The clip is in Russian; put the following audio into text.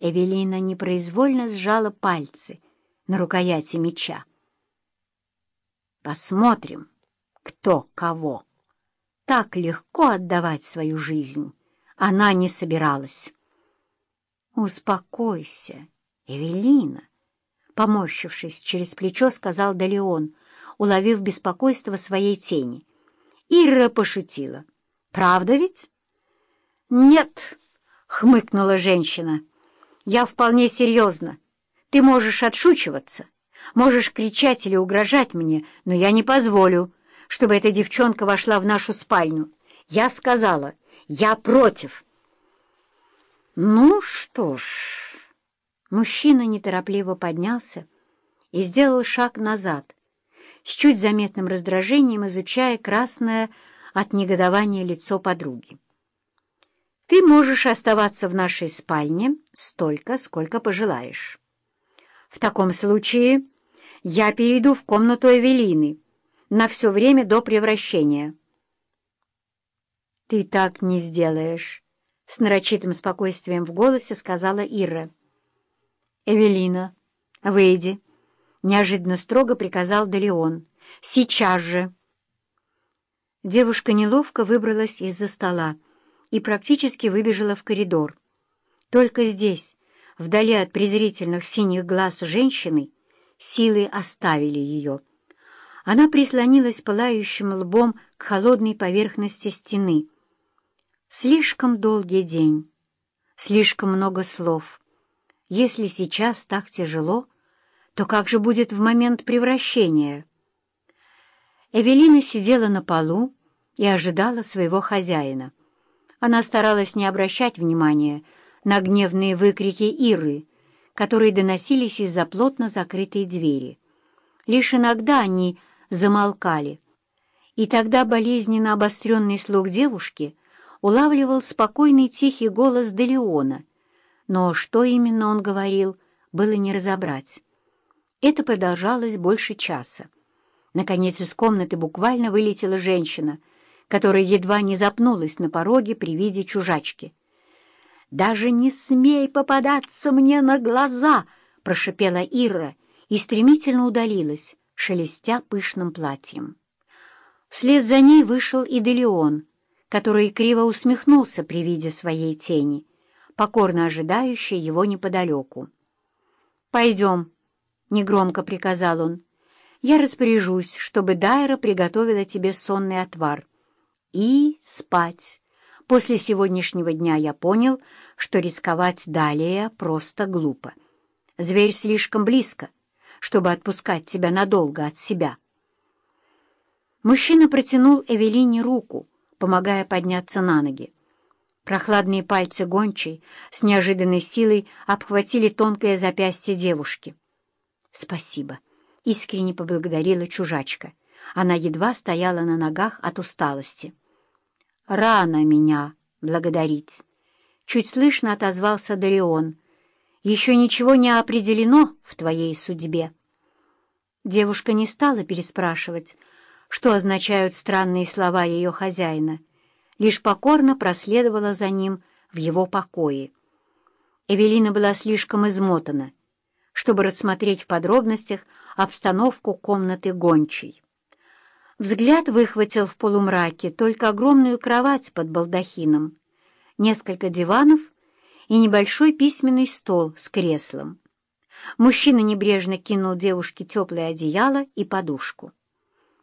Эвелина непроизвольно сжала пальцы на рукояти меча. Посмотрим, кто кого. Так легко отдавать свою жизнь она не собиралась. «Успокойся, Эвелина», — поморщившись через плечо, сказал Далеон, уловив беспокойство своей тени. Ира пошутила. «Правда ведь?» «Нет», — хмыкнула женщина. «Я вполне серьезно. Ты можешь отшучиваться, можешь кричать или угрожать мне, но я не позволю, чтобы эта девчонка вошла в нашу спальню. Я сказала, я против». «Ну что ж...» Мужчина неторопливо поднялся и сделал шаг назад, с чуть заметным раздражением изучая красное от негодования лицо подруги. «Ты можешь оставаться в нашей спальне столько, сколько пожелаешь. В таком случае я перейду в комнату Эвелины на все время до превращения». «Ты так не сделаешь», — с нарочитым спокойствием в голосе сказала Ира. «Эвелина, выйди», — неожиданно строго приказал Делеон. «Сейчас же!» Девушка неловко выбралась из-за стола и практически выбежала в коридор. Только здесь, вдали от презрительных синих глаз женщины, силы оставили ее. Она прислонилась пылающим лбом к холодной поверхности стены. Слишком долгий день, слишком много слов. Если сейчас так тяжело, то как же будет в момент превращения? Эвелина сидела на полу и ожидала своего хозяина. Она старалась не обращать внимания на гневные выкрики Иры, которые доносились из-за плотно закрытой двери. Лишь иногда они замолкали, и тогда болезненно обостренный слух девушки улавливал спокойный тихий голос Делеона, но что именно он говорил, было не разобрать. Это продолжалось больше часа. Наконец из комнаты буквально вылетела женщина, которая едва не запнулась на пороге при виде чужачки. «Даже не смей попадаться мне на глаза!» — прошипела Ира и стремительно удалилась, шелестя пышным платьем. Вслед за ней вышел и Делеон, который криво усмехнулся при виде своей тени, покорно ожидающей его неподалеку. «Пойдем», — негромко приказал он. «Я распоряжусь, чтобы Дайра приготовила тебе сонный отвар. И спать. После сегодняшнего дня я понял, что рисковать далее просто глупо. Зверь слишком близко, чтобы отпускать тебя надолго от себя». Мужчина протянул Эвелине руку, помогая подняться на ноги. Прохладные пальцы гончей с неожиданной силой обхватили тонкое запястье девушки. «Спасибо», — искренне поблагодарила чужачка. Она едва стояла на ногах от усталости. «Рано меня благодарить», — чуть слышно отозвался Дарион. «Еще ничего не определено в твоей судьбе». Девушка не стала переспрашивать, что означают странные слова ее хозяина, лишь покорно проследовала за ним в его покое. Эвелина была слишком измотана, чтобы рассмотреть в подробностях обстановку комнаты гончей. Взгляд выхватил в полумраке только огромную кровать под балдахином, несколько диванов и небольшой письменный стол с креслом. Мужчина небрежно кинул девушке теплое одеяло и подушку.